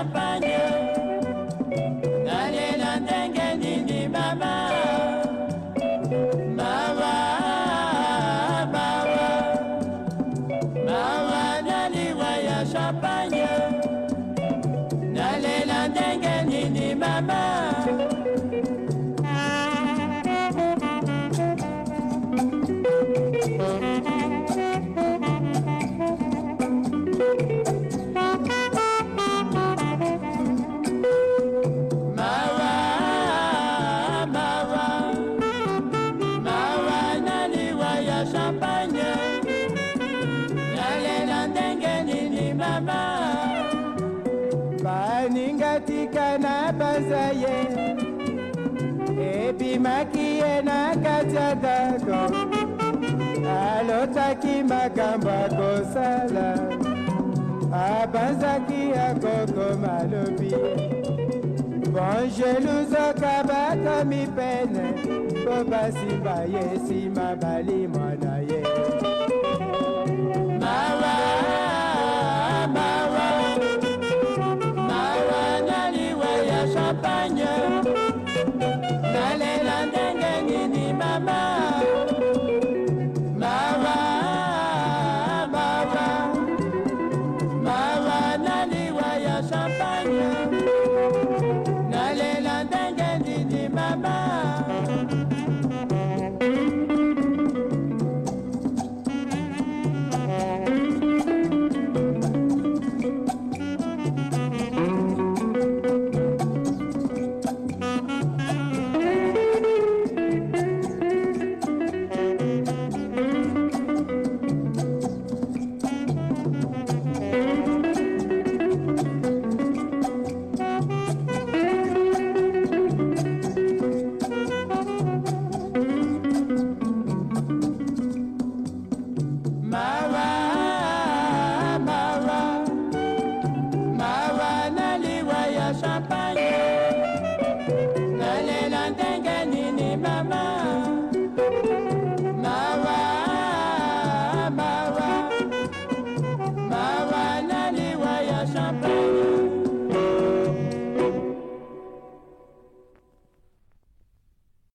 champagne nalela ndenge nini mama Mama mawa Mama champagne lalela ndenge nini mama baningatika na banza ye ebimaki ye na kati ya ndako alotaki makambo akosala abanzaki akokoma lobi angeluzaka bata mipene po basimba ye nsima balimwa na ye and then